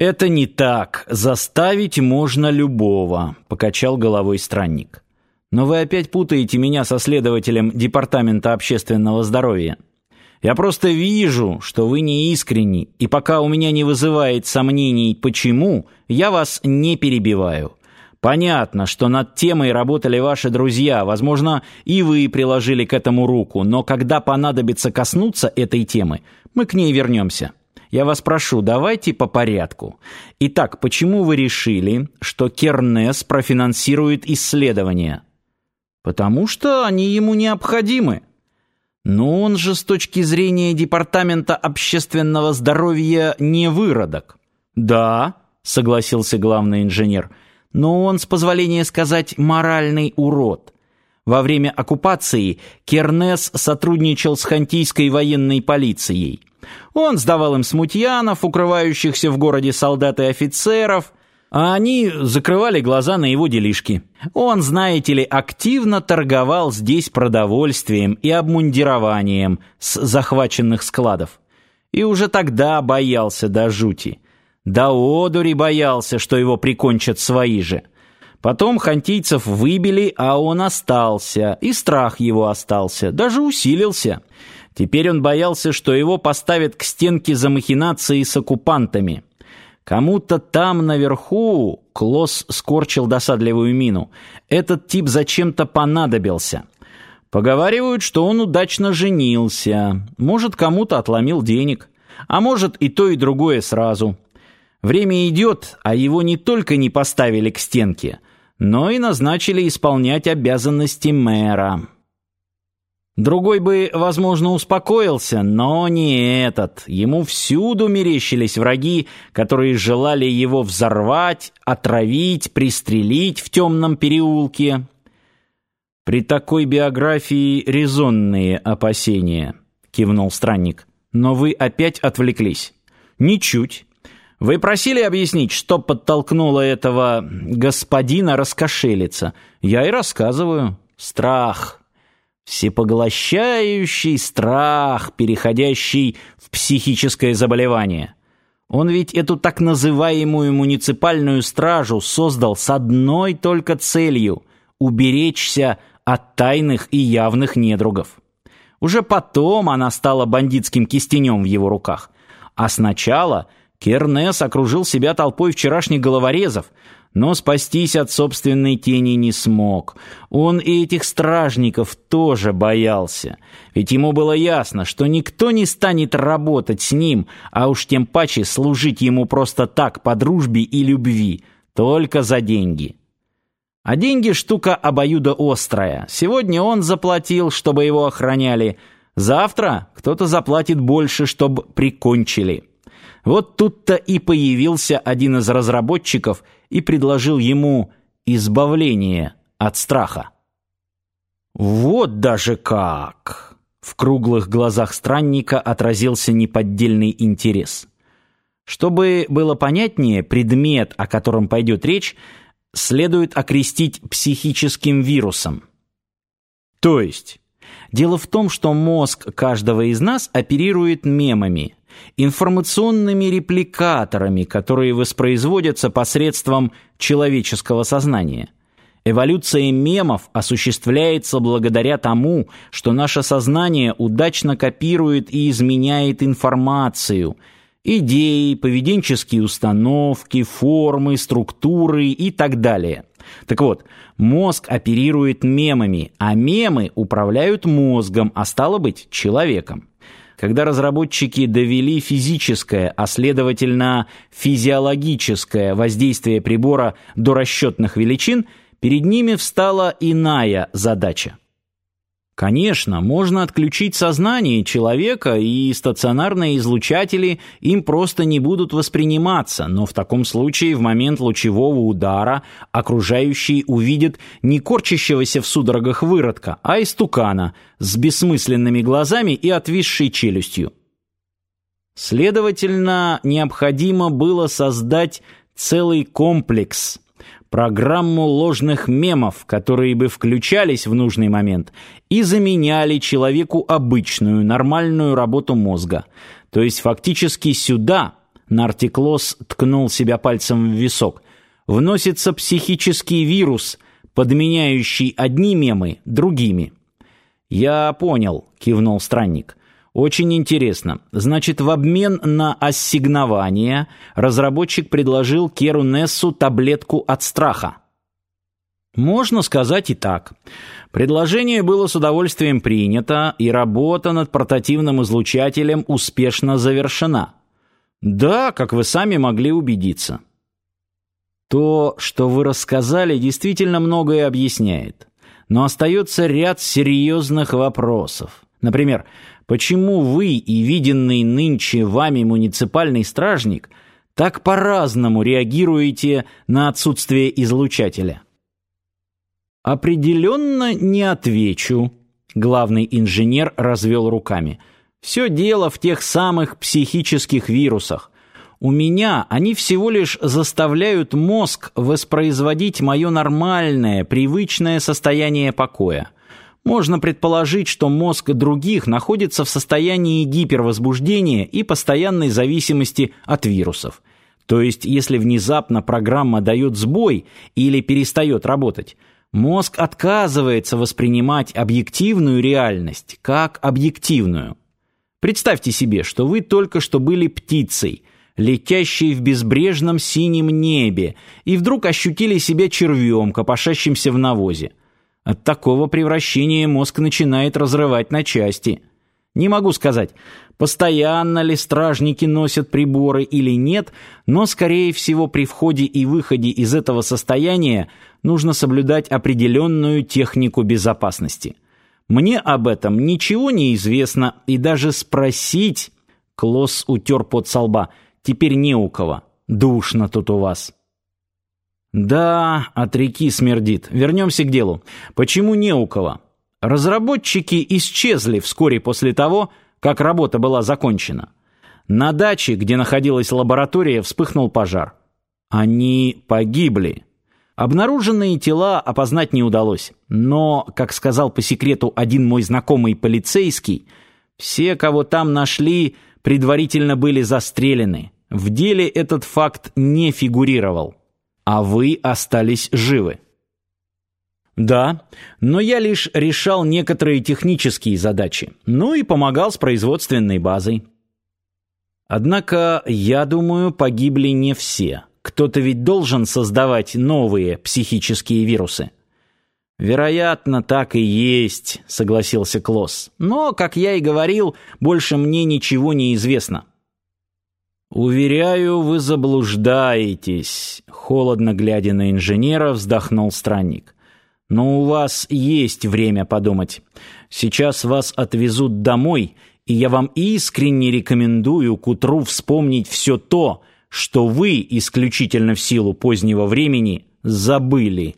«Это не так. Заставить можно любого», — покачал головой странник. «Но вы опять путаете меня со следователем Департамента общественного здоровья. Я просто вижу, что вы не искренни, и пока у меня не вызывает сомнений почему, я вас не перебиваю. Понятно, что над темой работали ваши друзья, возможно, и вы приложили к этому руку, но когда понадобится коснуться этой темы, мы к ней вернемся. Я вас прошу, давайте по порядку. Итак, почему вы решили, что Кернес профинансирует исследования? Потому что они ему необходимы. Но он же с точки зрения Департамента общественного здоровья не выродок. Да, согласился главный инженер, но он, с позволения сказать, моральный урод. Во время оккупации Кернес сотрудничал с хантийской военной полицией. Он сдавал им смутьянов, укрывающихся в городе солдат и офицеров, а они закрывали глаза на его делишки. Он, знаете ли, активно торговал здесь продовольствием и обмундированием с захваченных складов. И уже тогда боялся до жути. До одури боялся, что его прикончат свои же. Потом хантийцев выбили, а он остался, и страх его остался, даже усилился. Теперь он боялся, что его поставят к стенке за махинации с оккупантами. Кому-то там наверху, Клосс скорчил досадливую мину, этот тип зачем-то понадобился. Поговаривают, что он удачно женился, может, кому-то отломил денег, а может и то, и другое сразу. Время идет, а его не только не поставили к стенке, но и назначили исполнять обязанности мэра. Другой бы, возможно, успокоился, но не этот. Ему всюду мерещились враги, которые желали его взорвать, отравить, пристрелить в темном переулке. При такой биографии резонные опасения, кивнул странник. Но вы опять отвлеклись. Ничуть. Вы просили объяснить, что подтолкнуло этого господина раскошелиться. Я и рассказываю. Страх. Всепоглощающий страх, переходящий в психическое заболевание. Он ведь эту так называемую муниципальную стражу создал с одной только целью – уберечься от тайных и явных недругов. Уже потом она стала бандитским кистенем в его руках. А сначала Кернес окружил себя толпой вчерашних головорезов, но спастись от собственной тени не смог. Он и этих стражников тоже боялся, ведь ему было ясно, что никто не станет работать с ним, а уж тем паче служить ему просто так по дружбе и любви, только за деньги. А деньги штука обоюдоострая. Сегодня он заплатил, чтобы его охраняли, завтра кто-то заплатит больше, чтобы прикончили. Вот тут-то и появился один из разработчиков и предложил ему избавление от страха. Вот даже как! В круглых глазах странника отразился неподдельный интерес. Чтобы было понятнее, предмет, о котором пойдет речь, следует окрестить психическим вирусом. То есть, дело в том, что мозг каждого из нас оперирует мемами – информационными репликаторами, которые воспроизводятся посредством человеческого сознания. Эволюция мемов осуществляется благодаря тому, что наше сознание удачно копирует и изменяет информацию, идеи, поведенческие установки, формы, структуры и так далее. Так вот, мозг оперирует мемами, а мемы управляют мозгом, а стало быть, человеком. Когда разработчики довели физическое, а следовательно физиологическое воздействие прибора до расчетных величин, перед ними встала иная задача. Конечно, можно отключить сознание человека, и стационарные излучатели им просто не будут восприниматься, но в таком случае в момент лучевого удара окружающие увидят не корчащегося в судорогах выродка, а истукана с бессмысленными глазами и отвисшей челюстью. Следовательно, необходимо было создать целый комплекс – программу ложных мемов, которые бы включались в нужный момент и заменяли человеку обычную, нормальную работу мозга. То есть фактически сюда, Нартиклос ткнул себя пальцем в висок. Вносится психический вирус, подменяющий одни мемы другими. Я понял, кивнул странник. Очень интересно. Значит, в обмен на ассигнование разработчик предложил Керу Нессу таблетку от страха. Можно сказать и так. Предложение было с удовольствием принято, и работа над портативным излучателем успешно завершена. Да, как вы сами могли убедиться. То, что вы рассказали, действительно многое объясняет. Но остается ряд серьезных вопросов. Например, почему вы и виденный нынче вами муниципальный стражник так по-разному реагируете на отсутствие излучателя? Определенно не отвечу. Главный инженер развел руками. Все дело в тех самых психических вирусах. У меня они всего лишь заставляют мозг воспроизводить мое нормальное, привычное состояние покоя. Можно предположить, что мозг других находится в состоянии гипервозбуждения и постоянной зависимости от вирусов. То есть, если внезапно программа дает сбой или перестает работать, Мозг отказывается воспринимать объективную реальность как объективную. Представьте себе, что вы только что были птицей, летящей в безбрежном синем небе, и вдруг ощутили себя червем, копошащимся в навозе. От такого превращения мозг начинает разрывать на части – не могу сказать, постоянно ли стражники носят приборы или нет, но, скорее всего, при входе и выходе из этого состояния нужно соблюдать определенную технику безопасности. Мне об этом ничего не известно, и даже спросить... Клосс утер под со лба. Теперь не у кого. Душно тут у вас. Да, от реки смердит. Вернемся к делу. Почему не у кого? Разработчики исчезли вскоре после того, как работа была закончена. На даче, где находилась лаборатория, вспыхнул пожар. Они погибли. Обнаруженные тела опознать не удалось, но, как сказал по секрету один мой знакомый полицейский, все, кого там нашли, предварительно были застрелены. В деле этот факт не фигурировал, а вы остались живы. Да, но я лишь решал некоторые технические задачи, ну и помогал с производственной базой. Однако, я думаю, погибли не все. Кто-то ведь должен создавать новые психические вирусы. Вероятно, так и есть, согласился Клосс. Но, как я и говорил, больше мне ничего не известно. Уверяю, вы заблуждаетесь, холодно глядя на инженера, вздохнул странник. Но у вас есть время подумать. Сейчас вас отвезут домой, и я вам искренне рекомендую к утру вспомнить все то, что вы исключительно в силу позднего времени забыли.